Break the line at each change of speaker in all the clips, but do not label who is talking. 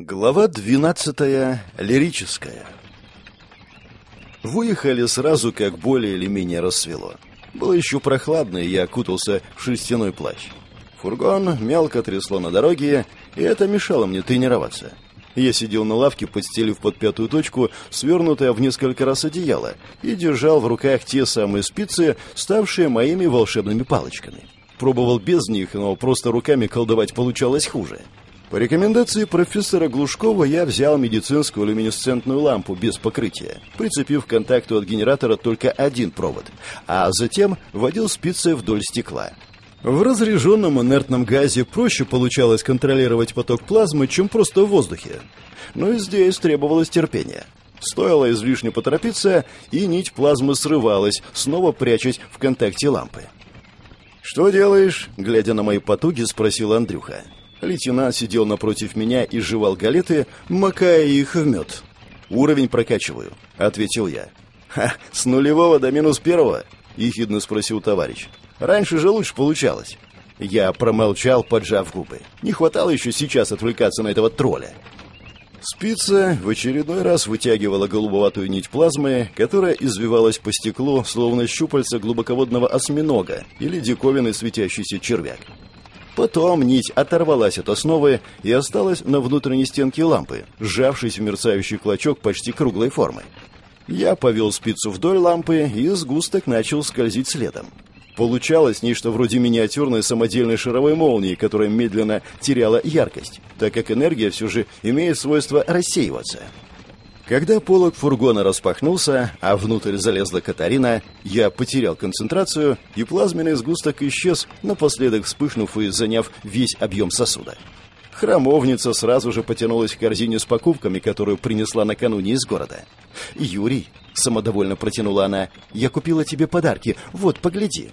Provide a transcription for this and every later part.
Глава двенадцатая. Лирическая. Выехали сразу, как более или менее рассвело. Было еще прохладно, и я окутался в шерстяной плащ. Фургон мелко трясло на дороге, и это мешало мне тренироваться. Я сидел на лавке, подстелив под пятую точку, свернутое в несколько раз одеяло, и держал в руках те самые спицы, ставшие моими волшебными палочками. Пробовал без них, но просто руками колдовать получалось хуже. — по рекомендации профессора Глушкова я взял медицинскую люминесцентную лампу без покрытия, прицепив к контакту от генератора только один провод, а затем водил спицы вдоль стекла. В разряженном инертном газе проще получалось контролировать поток плазмы, чем просто в воздухе. Но и здесь требовалось терпение. Стоило излишне поторопиться, и нить плазмы срывалась, снова прячась в контакте лампы. «Что делаешь?» — глядя на мои потуги, спросил Андрюха. Лейтенант сидел напротив меня и жевал галеты, макая их в мед. «Уровень прокачиваю», — ответил я. «Ха, с нулевого до минус первого?» — ехидно спросил товарищ. «Раньше же лучше получалось». Я промолчал, поджав губы. Не хватало еще сейчас отвлекаться на этого тролля. Спица в очередной раз вытягивала голубоватую нить плазмы, которая извивалась по стеклу, словно щупальца глубоководного осьминога или диковинный светящийся червяк. Потом нить оторвалась от основы и осталась на внутренней стенке лампы, сжавшись в мерцающий клочок почти круглой формы. Я повел спицу вдоль лампы, и сгусток начал скользить следом. Получалось нечто вроде миниатюрной самодельной шаровой молнии, которая медленно теряла яркость, так как энергия все же имеет свойство рассеиваться. Когда полог фургона распахнулся, а внутрь залезла Катарина, я потерял концентрацию, и плазменный сгусток исчез, напоследок вспыхнув и заняв весь объем сосуда. Храмовница сразу же потянулась к корзине с покупками, которую принесла накануне из города. «Юрий», — самодовольно протянула она, — «я купила тебе подарки, вот, погляди».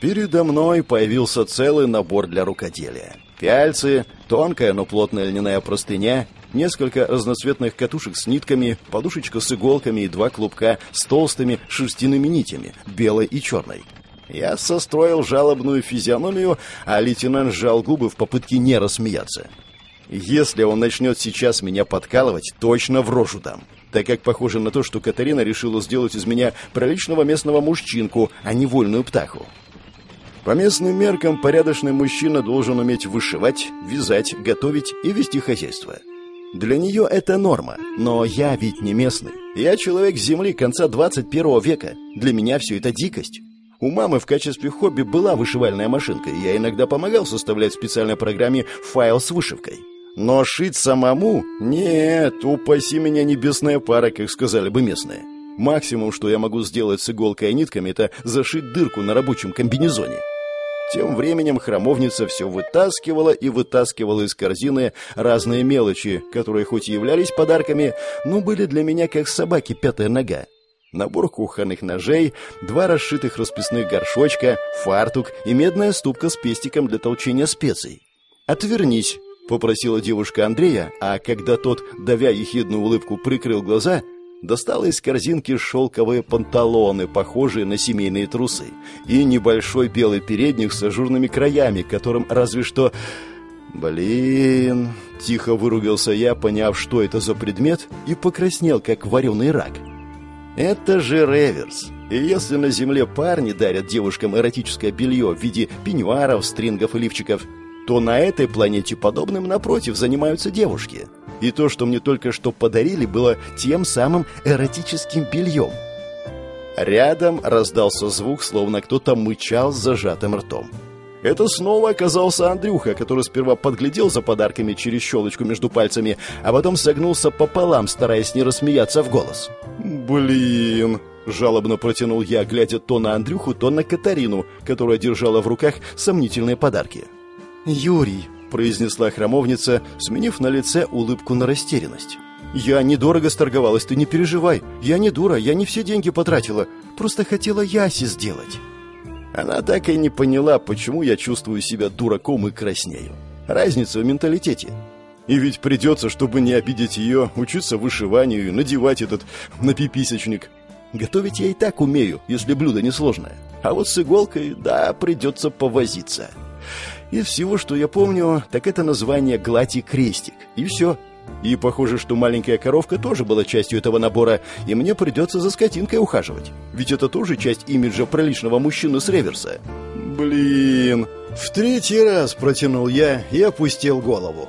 Передо мной появился целый набор для рукоделия. Пяльцы, тонкая, но плотная льняная простыня, несколько разноцветных катушек с нитками, подушечка с иголками и два клубка с толстыми шерстяными нитями, белой и черной. Я состроил жалобную физиономию, а лейтенант сжал губы в попытке не рассмеяться. Если он начнет сейчас меня подкалывать, точно в рожу дам. Так как похоже на то, что Катарина решила сделать из меня приличного местного мужчинку, а не вольную птаху. По местным меркам порядочный мужчина должен уметь вышивать, вязать, готовить и вести хозяйство. Для нее это норма, но я ведь не местный. Я человек земли конца 21 века. Для меня все это дикость. У мамы в качестве хобби была вышивальная машинка, и я иногда помогал составлять в специальной программе файл с вышивкой. Но шить самому? Нет, упаси меня небесная пара, как сказали бы местные. Максимум, что я могу сделать с иголкой и нитками, это зашить дырку на рабочем комбинезоне. Тем временем храмовница все вытаскивала и вытаскивала из корзины разные мелочи, которые хоть и являлись подарками, но были для меня как собаки пятая нога. Набор кухонных ножей, два расшитых расписных горшочка, фартук и медная ступка с пестиком для толчения специй. «Отвернись», — попросила девушка Андрея, а когда тот, давя ехидную улыбку, прикрыл глаза — достала из корзинки шелковые панталоны, похожие на семейные трусы, и небольшой белый передник с ажурными краями, которым разве что... «Блин...» — тихо выругался я, поняв, что это за предмет, и покраснел, как вареный рак. «Это же реверс!» И если на земле парни дарят девушкам эротическое белье в виде пеньюаров, стрингов и лифчиков, то на этой планете подобным, напротив, занимаются девушки. И то, что мне только что подарили, было тем самым эротическим бельем. Рядом раздался звук, словно кто-то мычал с зажатым ртом. Это снова оказался Андрюха, который сперва подглядел за подарками через щелочку между пальцами, а потом согнулся пополам, стараясь не рассмеяться в голос. «Блин!» — жалобно протянул я, глядя то на Андрюху, то на Катарину, которая держала в руках сомнительные подарки. «Юрий», — произнесла храмовница, сменив на лице улыбку на растерянность. «Я недорого сторговалась, ты не переживай. Я не дура, я не все деньги потратила. Просто хотела Яси сделать». Она так и не поняла, почему я чувствую себя дураком и краснею. Разница в менталитете. И ведь придется, чтобы не обидеть ее, учиться вышиванию и надевать этот напиписочник. Готовить я и так умею, если блюдо несложное. А вот с иголкой, да, придется повозиться. Из всего, что я помню, так это название «Глади крестик». И все. И похоже, что маленькая коровка тоже была частью этого набора, и мне придется за скотинкой ухаживать. Ведь это тоже часть имиджа приличного мужчины с реверса. Блин. В третий раз протянул я и опустил голову.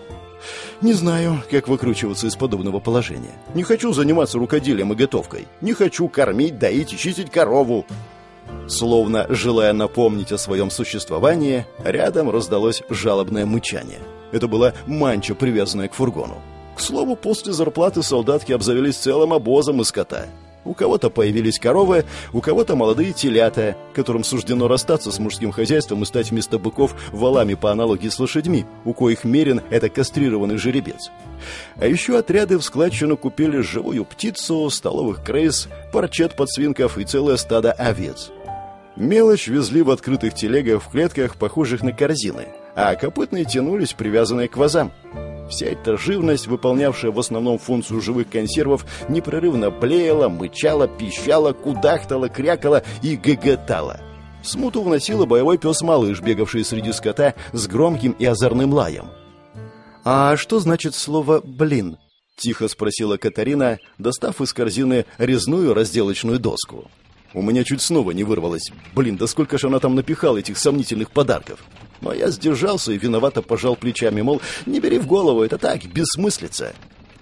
Не знаю, как выкручиваться из подобного положения. Не хочу заниматься рукоделием и готовкой. Не хочу кормить, доить и чистить корову. Словно желая напомнить о своем существовании, рядом раздалось жалобное мычание. Это была манча, привязанная к фургону. К слову, после зарплаты солдатки обзавелись целым обозом из скота. У кого-то появились коровы, у кого-то молодые телята, которым суждено расстаться с мужским хозяйством и стать вместо быков валами по аналогии с лошадьми, у коих мерен это кастрированный жеребец. А еще отряды в складчину купили живую птицу, столовых крыс, парчет подсвинков и целое стадо овец. Мелочь везли в открытых телегах в клетках, похожих на корзины, а копытные тянулись, привязанные к вазам. Вся эта живность, выполнявшая в основном функцию живых консервов, непрерывно блеяла, мычала, пищала, кудахтала, крякала и гоготала. Смуту вносила боевой пес-малыш, бегавший среди скота с громким и озорным лаем. «А что значит слово «блин»?» — тихо спросила Катарина, достав из корзины резную разделочную доску. У меня чуть снова не вырвалось. Блин, да сколько же она там напихала этих сомнительных подарков. Но я сдержался и виновато пожал плечами, мол, не бери в голову, это так, бессмыслица.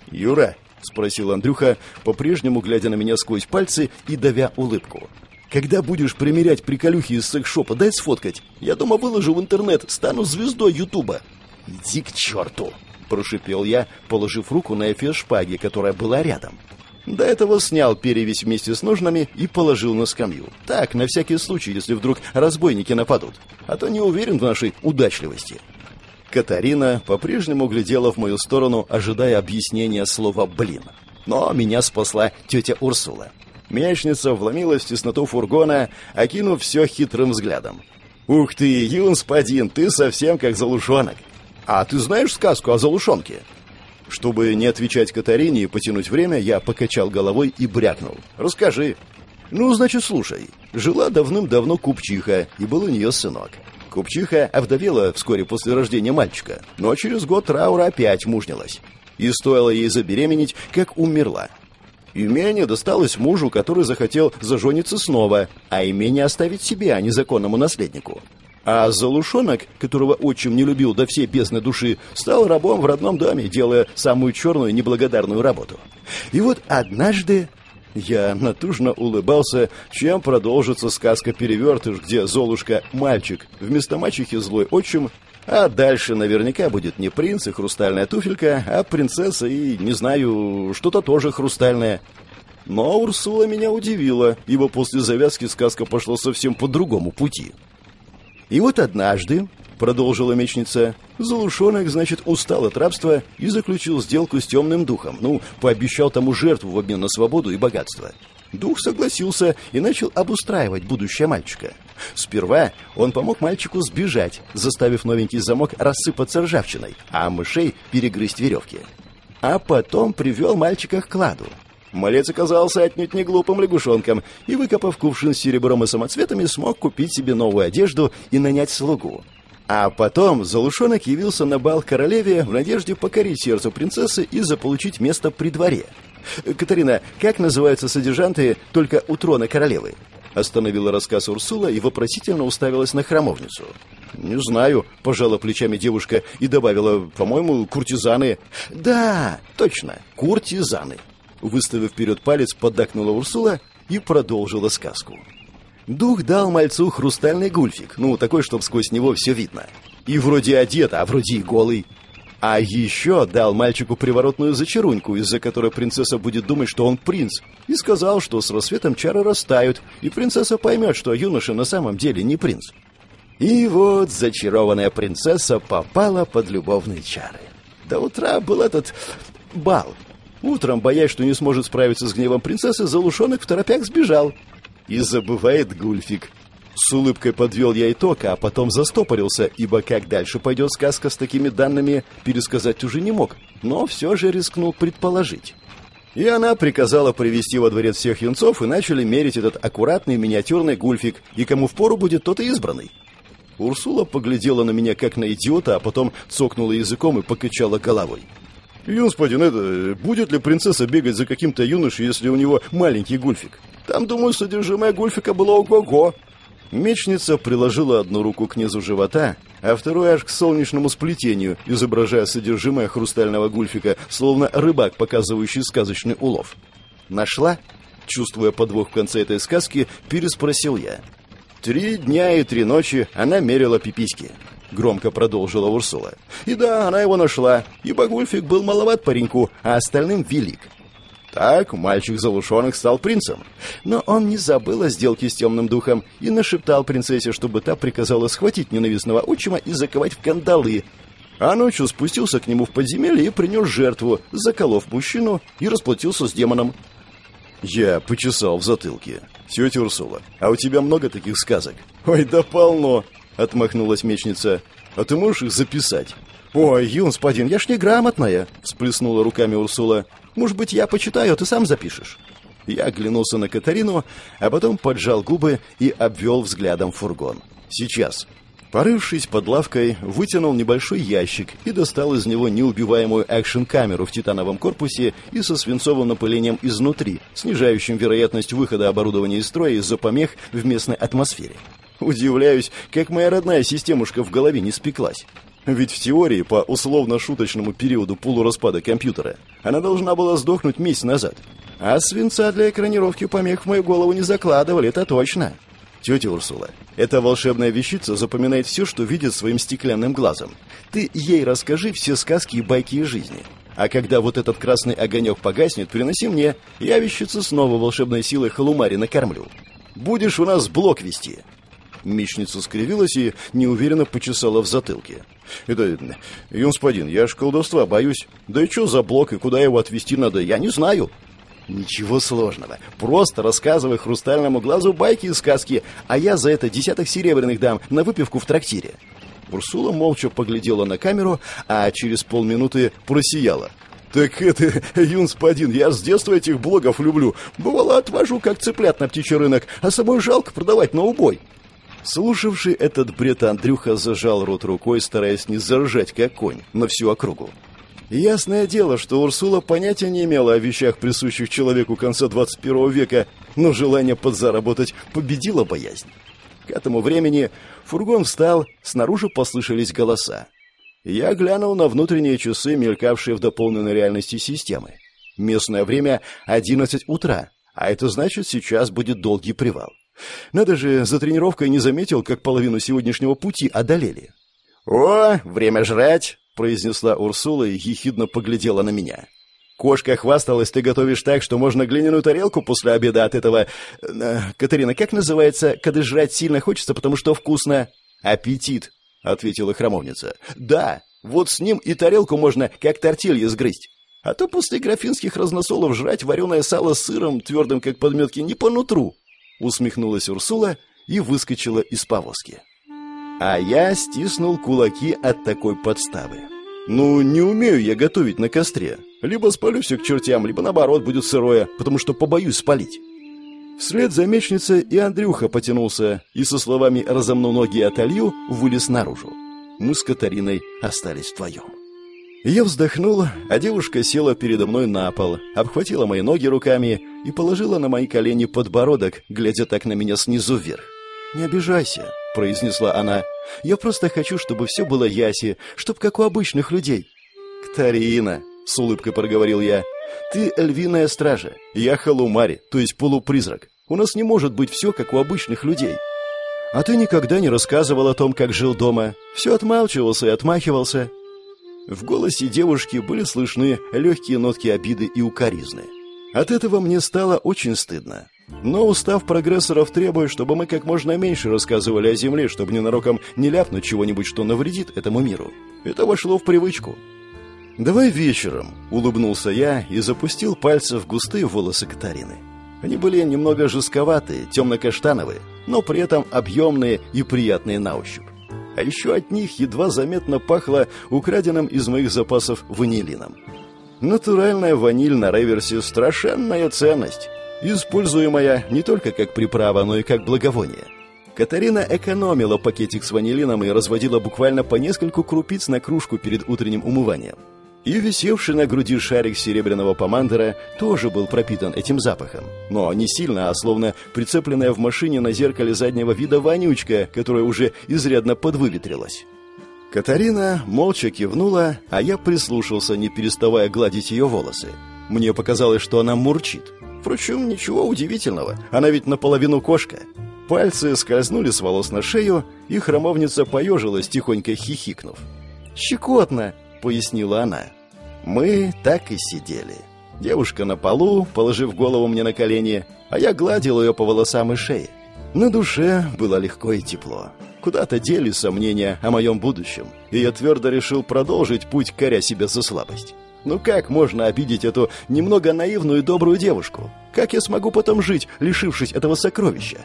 «Юра», — спросил Андрюха, по-прежнему глядя на меня сквозь пальцы и давя улыбку. «Когда будешь примерять приколюхи из секс-шопа, дай сфоткать. Я дома выложу в интернет, стану звездой Ютуба». «Иди к черту!» — прошипел я, положив руку на эфес шпаги, которая была рядом. До этого снял перевязь вместе с ножнами и положил на скамью. Так, на всякий случай, если вдруг разбойники нападут. А то не уверен в нашей удачливости. Катарина по-прежнему глядела в мою сторону, ожидая объяснения слова «блин». Но меня спасла тетя Урсула. Мячница вломилась в тесноту фургона, окинув все хитрым взглядом. «Ух ты, юнспадин, ты совсем как залушонок!» «А ты знаешь сказку о залушонке?» Чтобы не отвечать Катарине и потянуть время, я покачал головой и брякнул. «Расскажи». «Ну, значит, слушай. Жила давным-давно купчиха, и был у нее сынок. Купчиха овдовела вскоре после рождения мальчика, но через год траура опять мужнилась. И стоило ей забеременеть, как умерла. Имение досталось мужу, который захотел зажениться снова, а имение оставить себе, а не законному наследнику. А Залушонок, которого отчим не любил до всей бездны души, стал рабом в родном доме, делая самую черную неблагодарную работу. И вот однажды я натужно улыбался, чем продолжится сказка «Перевертыш», где Золушка – мальчик, вместо мачехи злой отчим, а дальше наверняка будет не принц и хрустальная туфелька, а принцесса и, не знаю, что-то тоже хрустальное. Но Урсула меня удивила, ибо после завязки сказка пошла совсем по другому пути. И вот однажды, продолжила мечница, Залушонок, значит, устал от рабства и заключил сделку с темным духом. Ну, пообещал тому жертву в обмен на свободу и богатство. Дух согласился и начал обустраивать будущее мальчика. Сперва он помог мальчику сбежать, заставив новенький замок рассыпаться ржавчиной, а мышей перегрызть веревки. А потом привел мальчика к кладу. Малец оказался отнюдь не глупым лягушонком и, выкопав кувшин с серебром и самоцветами, смог купить себе новую одежду и нанять слугу. А потом Залушонок явился на бал королеве в надежде покорить сердце принцессы и заполучить место при дворе. «Катарина, как называются содержанты только у трона королевы?» Остановила рассказ Урсула и вопросительно уставилась на храмовницу. «Не знаю», — пожала плечами девушка и добавила, «по-моему, куртизаны». «Да, точно, куртизаны». Выставив вперед палец, поддакнула Урсула и продолжила сказку. Дух дал мальцу хрустальный гульфик, ну, такой, чтоб сквозь него все видно. И вроде одет, а вроде и голый. А еще дал мальчику приворотную зачаруньку, из-за которой принцесса будет думать, что он принц. И сказал, что с рассветом чары растают, и принцесса поймет, что юноша на самом деле не принц. И вот зачарованная принцесса попала под любовные чары. До утра был этот бал, Утром, боясь, что не сможет справиться с гневом принцессы, Залушонок в торопях сбежал. И забывает Гульфик. С улыбкой подвел я итог, а потом застопорился, ибо как дальше пойдет сказка с такими данными, пересказать уже не мог, но все же рискнул предположить. И она приказала привести во дворец всех юнцов и начали мерить этот аккуратный миниатюрный гульфик, и кому впору будет, тот и избранный. Урсула поглядела на меня как на идиота, а потом цокнула языком и покачала головой. «Господин, это... Будет ли принцесса бегать за каким-то юношей, если у него маленький гульфик? Там, думаю, содержимое гульфика было ого-го». Мечница приложила одну руку к низу живота, а вторую аж к солнечному сплетению, изображая содержимое хрустального гульфика, словно рыбак, показывающий сказочный улов. «Нашла?» Чувствуя подвох в конце этой сказки, переспросил я. Три дня и три ночи она мерила пиписьки. Громко продолжила Урсула. И да, она его нашла, ибо Гульфик был маловат пареньку, а остальным велик. Так мальчик Залушонок стал принцем. Но он не забыл о сделке с темным духом и нашептал принцессе, чтобы та приказала схватить ненавистного отчима и заковать в кандалы. А ночью спустился к нему в подземелье и принес жертву, заколов мужчину и расплатился с демоном. Я почесал в затылке. «Тетя Урсула, а у тебя много таких сказок?» «Ой, да полно!» — отмахнулась мечница. «А ты можешь их записать?» «Ой, юнспадин, я ж неграмотная!» — всплеснула руками Урсула. «Может быть, я почитаю, а ты сам запишешь?» Я оглянулся на Катарину, а потом поджал губы и обвел взглядом фургон. «Сейчас». Порывшись под лавкой, вытянул небольшой ящик и достал из него неубиваемую экшн-камеру в титановом корпусе и со свинцовым напылением изнутри, снижающим вероятность выхода оборудования из строя из-за помех в местной атмосфере. Удивляюсь, как моя родная системушка в голове не спеклась. Ведь в теории, по условно-шуточному периоду полураспада компьютера, она должна была сдохнуть месяц назад. А свинца для экранировки помех в мою голову не закладывали, это точно. Тетя Урсула, эта волшебная вещица запоминает все, что видит своим стеклянным глазом. Ты ей расскажи все сказки и байки из жизни. А когда вот этот красный огонек погаснет, приноси мне, я вещицу снова волшебной силой халумари накормлю. Будешь у нас блок вести». Мечница скривилась и неуверенно почесала в затылке. «Это, юнспадин, я ж колдовства боюсь. Да и что за блок и куда его отвезти надо, я не знаю». «Ничего сложного. Просто рассказывай хрустальному глазу байки и сказки, а я за это десяток серебряных дам на выпивку в трактире». Урсула молча поглядела на камеру, а через полминуты просияла. «Так это, юнспадин, я с детства этих блогов люблю. Бывало, отвожу, как цыплят на птичий рынок, а собой жалко продавать на убой». Слушавший этот бред Андрюха зажал рот рукой, стараясь не заржать, как конь, на всю округу. Ясное дело, что Урсула понятия не имела о вещах, присущих человеку конца 21 века, но желание подзаработать победило боязнь. К этому времени фургон встал, снаружи послышались голоса. Я глянул на внутренние часы, мелькавшие в дополненной реальности системы. Местное время — 11 утра, а это значит, сейчас будет долгий привал. Надо же, за тренировкой не заметил, как половину сегодняшнего пути одолели. «О, время жрать!» произнесла Урсула и ехидно поглядела на меня. Кошка хвасталась, ты готовишь так, что можно глиняную тарелку после обеда от этого... Э, Катерина, как называется, когда жрать сильно хочется, потому что вкусно? Аппетит, ответила храмовница. Да, вот с ним и тарелку можно, как тортилья, сгрызть. А то после графинских разносолов жрать вареное сало с сыром, твердым как подметки, не по нутру. Усмехнулась Урсула и выскочила из повозки. А я стиснул кулаки от такой подставы. Ну, не умею я готовить на костре. Либо спалю все к чертям, либо наоборот будет сырое, потому что побоюсь спалить. Вслед за мечницей и Андрюха потянулся, и со словами «разомну ноги и отолью» вылез наружу. Мы с Катариной остались вдвоем. Я вздохнул, а девушка села передо мной на пол, обхватила мои ноги руками и положила на мои колени подбородок, глядя так на меня снизу вверх. «Не обижайся», — произнесла она. «Я просто хочу, чтобы все было яси, чтоб как у обычных людей». «Ктарина», — с улыбкой проговорил я, — «ты львиная стража, я халумари, то есть полупризрак. У нас не может быть все, как у обычных людей». «А ты никогда не рассказывал о том, как жил дома. Все отмалчивался и отмахивался». В голосе девушки были слышны легкие нотки обиды и укоризны. От этого мне стало очень стыдно. Но устав прогрессоров требует, чтобы мы как можно меньше рассказывали о Земле, чтобы ненароком не ляпнуть чего-нибудь, что навредит этому миру. Это вошло в привычку. «Давай вечером», — улыбнулся я и запустил пальцы в густые волосы Катарины. Они были немного жестковатые, темно-каштановые, но при этом объемные и приятные на ощупь. А еще от них едва заметно пахло украденным из моих запасов ванилином. Натуральная ваниль на реверсе – страшенная ценность используемая не только как приправа, но и как благовоние. Катарина экономила пакетик с ванилином и разводила буквально по нескольку крупиц на кружку перед утренним умыванием. И висевший на груди шарик серебряного помандера тоже был пропитан этим запахом. Но не сильно, а словно прицепленная в машине на зеркале заднего вида вонючка, которая уже изрядно подвыветрилась. Катарина молча кивнула, а я прислушался, не переставая гладить ее волосы. Мне показалось, что она мурчит. Впрочем, ничего удивительного, она ведь наполовину кошка. Пальцы скользнули с волос на шею, и храмовница поежилась, тихонько хихикнув. «Щекотно!» — пояснила она. Мы так и сидели. Девушка на полу, положив голову мне на колени, а я гладил ее по волосам и шее. На душе было легко и тепло. Куда-то дели сомнения о моем будущем, и я твердо решил продолжить путь, коря себя за слабость. Ну как можно обидеть эту немного наивную и добрую девушку? Как я смогу потом жить, лишившись этого сокровища?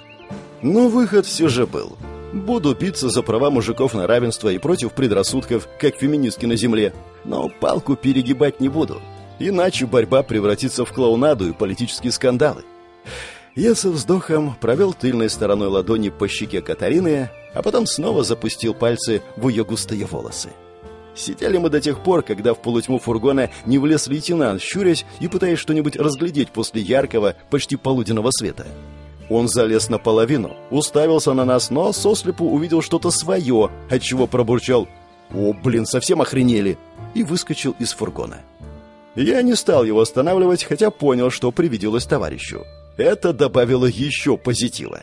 Но выход все же был. Буду биться за права мужиков на равенство и против предрассудков, как феминистки на земле. Но палку перегибать не буду. Иначе борьба превратится в клоунаду и политические скандалы. Я со вздохом провел тыльной стороной ладони по щеке Катарины, а потом снова запустил пальцы в ее густые волосы. Сидели мы до тех пор, когда в полутьму фургона не влез лейтенант, щурясь и пытаясь что-нибудь разглядеть после яркого, почти полуденного света. Он залез наполовину, уставился на нас, но сослепу увидел что-то свое, отчего пробурчал «О, блин, совсем охренели!» и выскочил из фургона. Я не стал его останавливать, хотя понял, что привиделось товарищу. Это добавило еще позитива.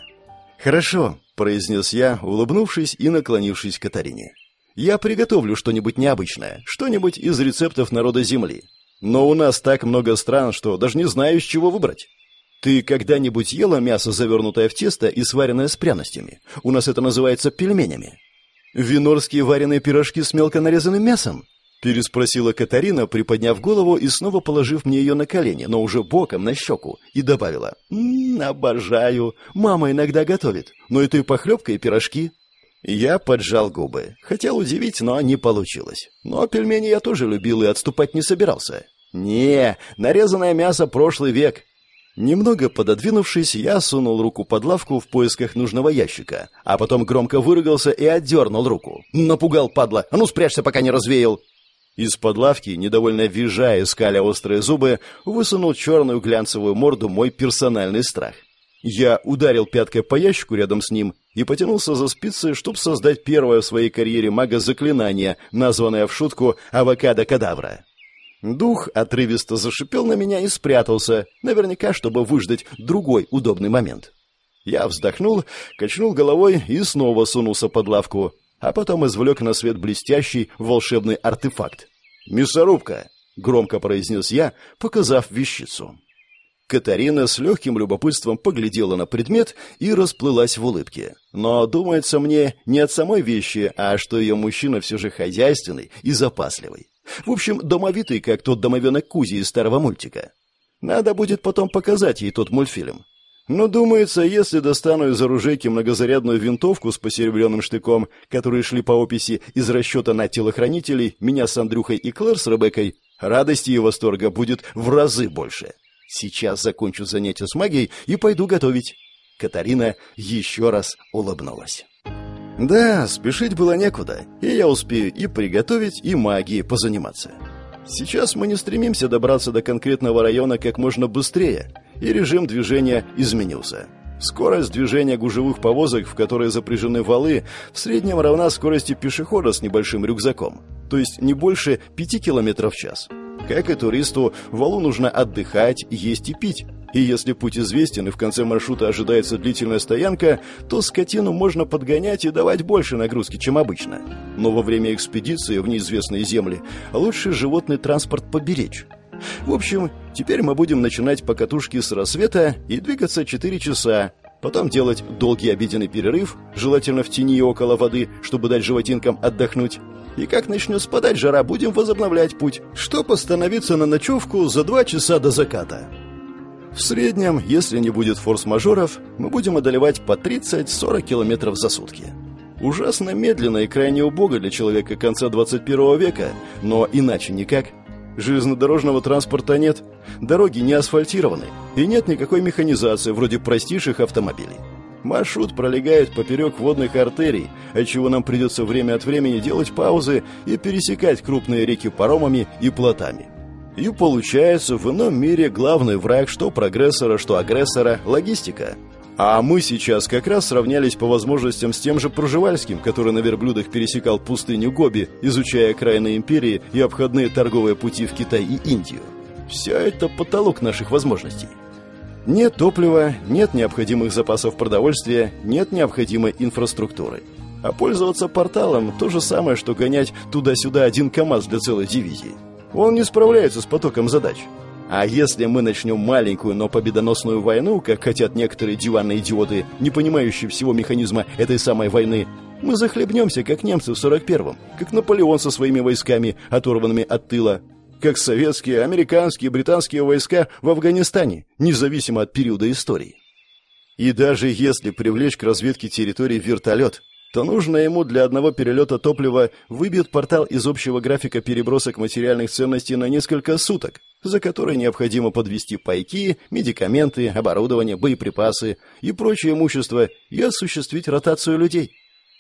«Хорошо», — произнес я, улыбнувшись и наклонившись к Катарине. «Я приготовлю что-нибудь необычное, что-нибудь из рецептов народа Земли. Но у нас так много стран, что даже не знаю, с чего выбрать. Ты когда-нибудь ела мясо, завернутое в тесто и сваренное с пряностями? У нас это называется пельменями. Винорские вареные пирожки с мелко нарезанным мясом? Переспросила Катарина, приподняв голову и снова положив мне ее на колени, но уже боком на щеку, и добавила. «М -м, «Обожаю. Мама иногда готовит. Но это и похлебка, и пирожки». Я поджал губы. Хотел удивить, но не получилось. Но пельмени я тоже любил и отступать не собирался. «Не, нарезанное мясо прошлый век. Немного пододвинувшись, я сунул руку под лавку в поисках нужного ящика, а потом громко выругался и отдернул руку. Напугал, падла! А ну спрячься, пока не развеял! Из-под лавки, недовольно визжая, скаля острые зубы, высунул черную глянцевую морду мой персональный страх. Я ударил пяткой по ящику рядом с ним и потянулся за спицы, чтобы создать первое в своей карьере мага заклинание, названное в шутку «Авокадо-кадавра». Дух отрывисто зашипел на меня и спрятался, наверняка, чтобы выждать другой удобный момент. Я вздохнул, качнул головой и снова сунулся под лавку, а потом извлек на свет блестящий волшебный артефакт. «Мясорубка!» — громко произнес я, показав вещицу. Катарина с легким любопытством поглядела на предмет и расплылась в улыбке. Но думается мне не от самой вещи, а что ее мужчина все же хозяйственный и запасливый. В общем, домовитый, как тот домовенок Кузи из старого мультика. Надо будет потом показать ей тот мультфильм. Но, думается, если достану из оружейки многозарядную винтовку с посеребренным штыком, которые шли по описи из расчета на телохранителей, меня с Андрюхой и Клэр с Ребеккой, радости и восторга будет в разы больше. Сейчас закончу занятие с магией и пойду готовить. Катарина еще раз улыбнулась. Да, спешить было некуда, и я успею и приготовить, и магией позаниматься. Сейчас мы не стремимся добраться до конкретного района как можно быстрее, и режим движения изменился. Скорость движения гужевых повозок, в которые запряжены валы, в среднем равна скорости пешехода с небольшим рюкзаком, то есть не больше 5 км в час. Как и туристу, валу нужно отдыхать, есть и пить, и если путь известен и в конце маршрута ожидается длительная стоянка, то скотину можно подгонять и давать больше нагрузки, чем обычно. Но во время экспедиции в неизвестные земли лучше животный транспорт поберечь. В общем, теперь мы будем начинать покатушки с рассвета и двигаться 4 часа, потом делать долгий обеденный перерыв, желательно в тени и около воды, чтобы дать животинкам отдохнуть. И как начнет спадать жара, будем возобновлять путь, чтобы остановиться на ночевку за 2 часа до заката. В среднем, если не будет форс-мажоров, мы будем одолевать по 30-40 километров за сутки. Ужасно медленно и крайне убого для человека конца 21 века, но иначе никак. Железнодорожного транспорта нет, дороги не асфальтированы, и нет никакой механизации вроде простейших автомобилей. Маршрут пролегает поперек водных артерий, отчего нам придется время от времени делать паузы и пересекать крупные реки паромами и плотами. И получается, в ином мире главный враг что прогрессора, что агрессора – логистика. А мы сейчас как раз сравнялись по возможностям с тем же Проживальским, который на верблюдах пересекал пустыню Гоби, изучая окраины империи и обходные торговые пути в Китай и Индию. Все это потолок наших возможностей. Нет топлива, нет необходимых запасов продовольствия, нет необходимой инфраструктуры. А пользоваться порталом – то же самое, что гонять туда-сюда один КАМАЗ для целой дивизии. Он не справляется с потоком задач. А если мы начнем маленькую, но победоносную войну, как хотят некоторые диванные идиоты, не понимающие всего механизма этой самой войны, мы захлебнемся, как немцы в 41-м, как Наполеон со своими войсками, оторванными от тыла, как советские, американские, британские войска в Афганистане, независимо от периода истории. И даже если привлечь к разведке территории вертолет, то нужно ему для одного перелета топлива выбьет портал из общего графика перебросок материальных ценностей на несколько суток, за которые необходимо подвести пайки, медикаменты, оборудование, боеприпасы и прочее имущество и осуществить ротацию людей.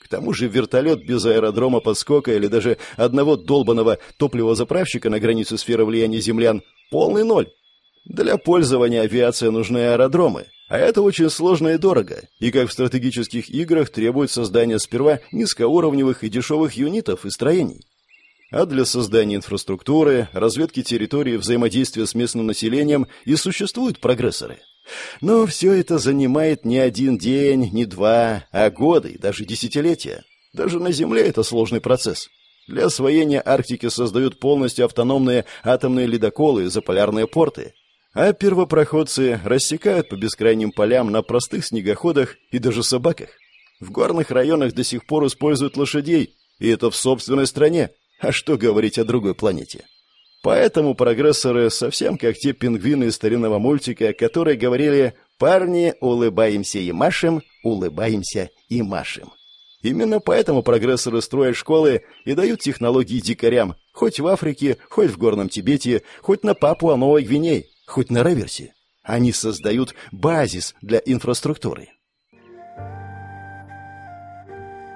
К тому же вертолет без аэродрома подскока или даже одного долбанного топливозаправщика на границе сферы влияния землян – полный ноль. Для пользования авиации нужны аэродромы, а это очень сложно и дорого, и как в стратегических играх требует создания сперва низкоуровневых и дешевых юнитов и строений. А для создания инфраструктуры, разведки территории, взаимодействия с местным населением и существуют прогрессоры. Но все это занимает не один день, не два, а годы, даже десятилетия. Даже на Земле это сложный процесс. Для освоения Арктики создают полностью автономные атомные ледоколы и заполярные порты. А первопроходцы рассекают по бескрайним полям на простых снегоходах и даже собаках. В горных районах до сих пор используют лошадей, и это в собственной стране. А что говорить о другой планете? Поэтому прогрессоры совсем как те пингвины из старинного мультика, которые говорили «Парни, улыбаемся и машем, улыбаемся и машем». Именно поэтому прогрессоры строят школы и дают технологии дикарям, хоть в Африке, хоть в Горном Тибете, хоть на Папуа-Новой Гвинее, хоть на Реверсе. Они создают базис для инфраструктуры.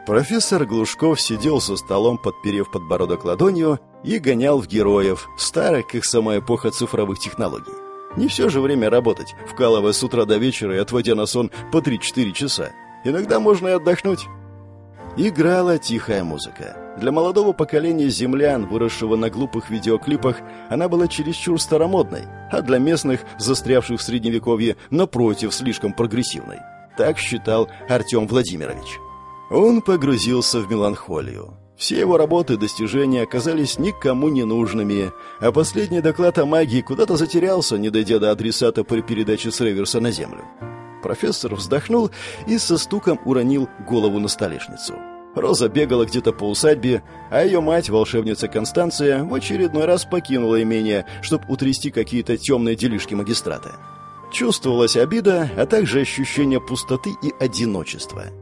Профессор Глушков сидел за столом, подперев подбородок ладонью, и гонял в героев, старых, как сама эпоха цифровых технологий. Не все же время работать, вкалывая с утра до вечера и отводя на сон по 3-4 часа. Иногда можно и отдохнуть. Играла тихая музыка. Для молодого поколения землян, выросшего на глупых видеоклипах, она была чересчур старомодной, а для местных, застрявших в средневековье, напротив, слишком прогрессивной. Так считал Артем Владимирович. Он погрузился в меланхолию. Все его работы и достижения оказались никому не нужными, а последний доклад о магии куда-то затерялся, не дойдя до адресата при передаче с реверса на землю. Профессор вздохнул и со стуком уронил голову на столешницу. Роза бегала где-то по усадьбе, а ее мать, волшебница Констанция, в очередной раз покинула имение, чтобы утрясти какие-то темные делишки магистрата. Чувствовалась обида, а также ощущение пустоты и одиночества –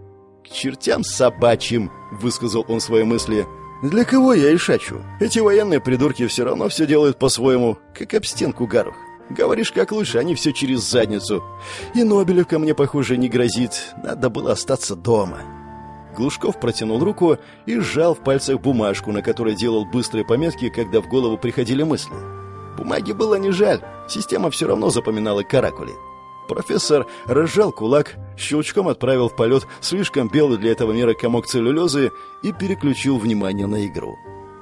«К чертям собачьим!» — высказал он свои мысли. «Для кого я ишачу? Эти военные придурки все равно все делают по-своему, как об стенку гарух. Говоришь, как лучше, они все через задницу. И Нобелевка мне, похоже, не грозит. Надо было остаться дома». Глушков протянул руку и сжал в пальцах бумажку, на которой делал быстрые пометки, когда в голову приходили мысли. Бумаги было не жаль, система все равно запоминала каракули. Профессор разжал кулак, щелчком отправил в полет слишком белый для этого мира комок целлюлезы и переключил внимание на игру.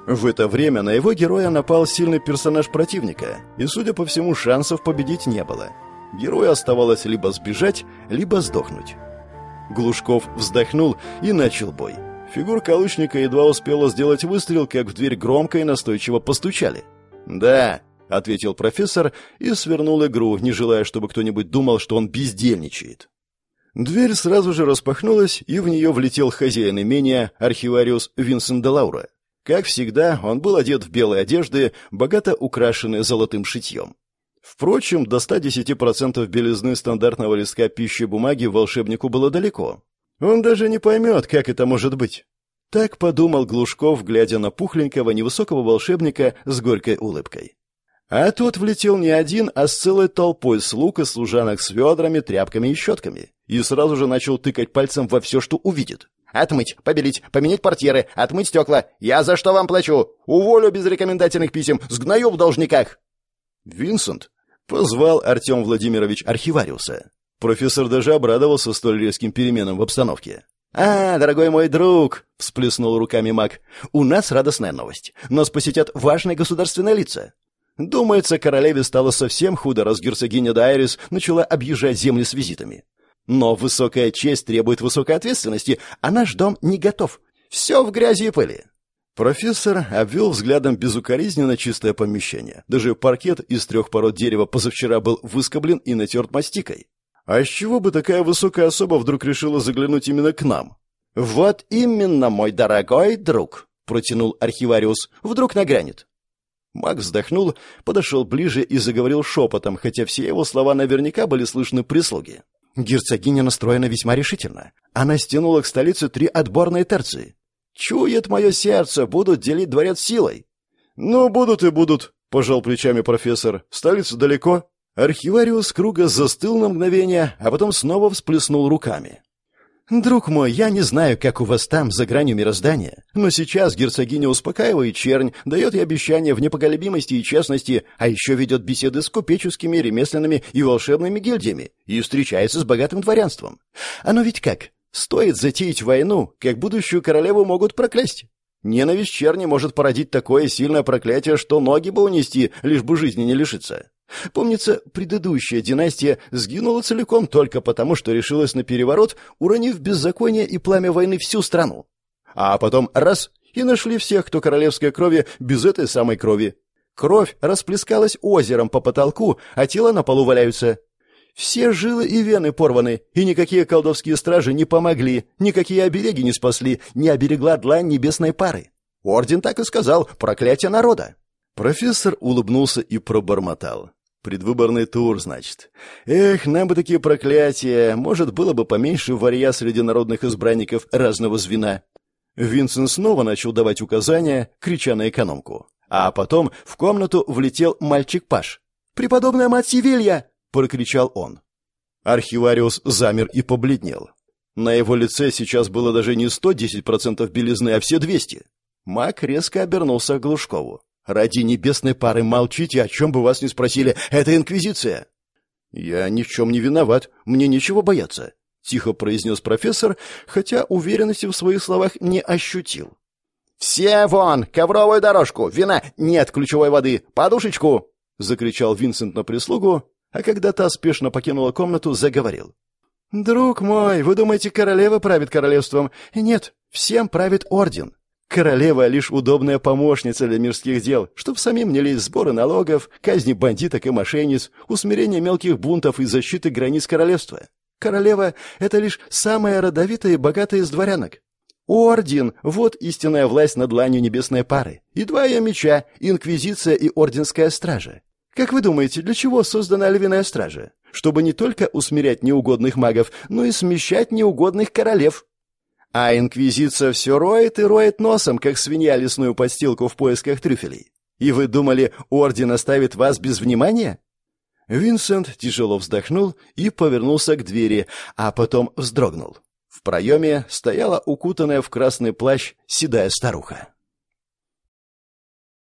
В это время на его героя напал сильный персонаж противника, и, судя по всему, шансов победить не было. Герою оставалось либо сбежать, либо сдохнуть. Глушков вздохнул и начал бой. Фигурка лучника едва успела сделать выстрел, как в дверь громко и настойчиво постучали. «Да», — ответил профессор и свернул игру, не желая, чтобы кто-нибудь думал, что он бездельничает. Дверь сразу же распахнулась, и в нее влетел хозяин имения, архивариус Винсент де Лаура. Как всегда, он был одет в белые одежды, богато украшенные золотым шитьем. Впрочем, до 110% белизны стандартного листка пищи бумаги волшебнику было далеко. Он даже не поймет, как это может быть. Так подумал Глушков, глядя на пухленького невысокого волшебника с горькой улыбкой. А тот влетел не один, а с целой толпой слуг и служанок с ведрами, тряпками и щетками. И сразу же начал тыкать пальцем во все, что увидит. «Отмыть, побелить, поменять портьеры, отмыть стекла. Я за что вам плачу? Уволю без рекомендательных писем, сгною в должниках!» «Винсент?» — позвал Артем Владимирович Архивариуса. Профессор даже обрадовался столь резким переменам в обстановке. «А, дорогой мой друг!» — всплеснул руками маг. «У нас радостная новость. Нас посетят важные государственные лица. Думается, королеве стало совсем худо, раз герцогиня Дайрис начала объезжать земли с визитами. Но высокая честь требует высокой ответственности, а наш дом не готов. Все в грязи и пыли. Профессор обвел взглядом безукоризненно чистое помещение. Даже паркет из трех пород дерева позавчера был выскоблен и натерт мастикой. А с чего бы такая высокая особа вдруг решила заглянуть именно к нам? «Вот именно, мой дорогой друг!» — протянул архивариус. «Вдруг нагрянет?» Маг вздохнул, подошел ближе и заговорил шепотом, хотя все его слова наверняка были слышны прислуги. Герцогиня настроена весьма решительно. Она стянула к столице три отборные терции. Чует мое сердце, будут делить дворец силой. Ну, будут и будут, пожал плечами профессор. Столица далеко. Архивариус круга застыл на мгновение, а потом снова всплеснул руками. «Друг мой, я не знаю, как у вас там, за гранью мироздания, но сейчас герцогиня успокаивает чернь, дает ей обещания в непоколебимости и честности, а еще ведет беседы с купеческими, ремесленными и волшебными гильдиями и встречается с богатым дворянством. Оно ведь как? Стоит затеять войну, как будущую королеву могут проклясть. Ненависть черни может породить такое сильное проклятие, что ноги бы унести, лишь бы жизни не лишиться. Помнится, предыдущая династия сгинула целиком только потому, что решилась на переворот, уронив беззаконие и пламя войны всю страну. А потом раз — и нашли всех, кто королевской крови без этой самой крови. Кровь расплескалась озером по потолку, а тела на полу валяются. Все жилы и вены порваны, и никакие колдовские стражи не помогли, никакие обереги не спасли, не оберегла длань небесной пары. Орден так и сказал — проклятие народа. Профессор улыбнулся и пробормотал. Предвыборный тур, значит. Эх, нам бы такие проклятия. Может, было бы поменьше варья среди народных избранников разного звена. Винсент снова начал давать указания, крича на экономку. А потом в комнату влетел мальчик Паш. «Преподобная мать Севилья!» — прокричал он. Архивариус замер и побледнел. На его лице сейчас было даже не 110% белизны, а все 200. Мак резко обернулся к Глушкову. Ради небесной пары молчите, о чем бы вас ни спросили. Это инквизиция. Я ни в чем не виноват. Мне нечего бояться, тихо произнес профессор, хотя уверенности в своих словах не ощутил. Все вон, ковровую дорожку, вина, нет ключевой воды, подушечку, закричал Винсент на прислугу, а когда та спешно покинула комнату, заговорил. «Друг мой, вы думаете, королева правит королевством? Нет, всем правит орден. Королева — лишь удобная помощница для мирских дел, чтоб самим не лезть сборы налогов, казни бандиток и мошенниц, усмирение мелких бунтов и защиты границ королевства. Королева — это лишь самая родовитая и богатая из дворянок. Орден — вот истинная власть над дланью небесной пары. И два ее меча — инквизиция и орденская стража. Как вы думаете, для чего создана львиная стража? Чтобы не только усмирять неугодных магов, но и смещать неугодных королев. А инквизиция все роет и роет носом, как свинья лесную подстилку в поисках трюфелей. И вы думали, орден оставит вас без внимания? Винсент тяжело вздохнул и повернулся к двери, а потом вздрогнул. В проеме стояла укутанная в красный плащ седая старуха.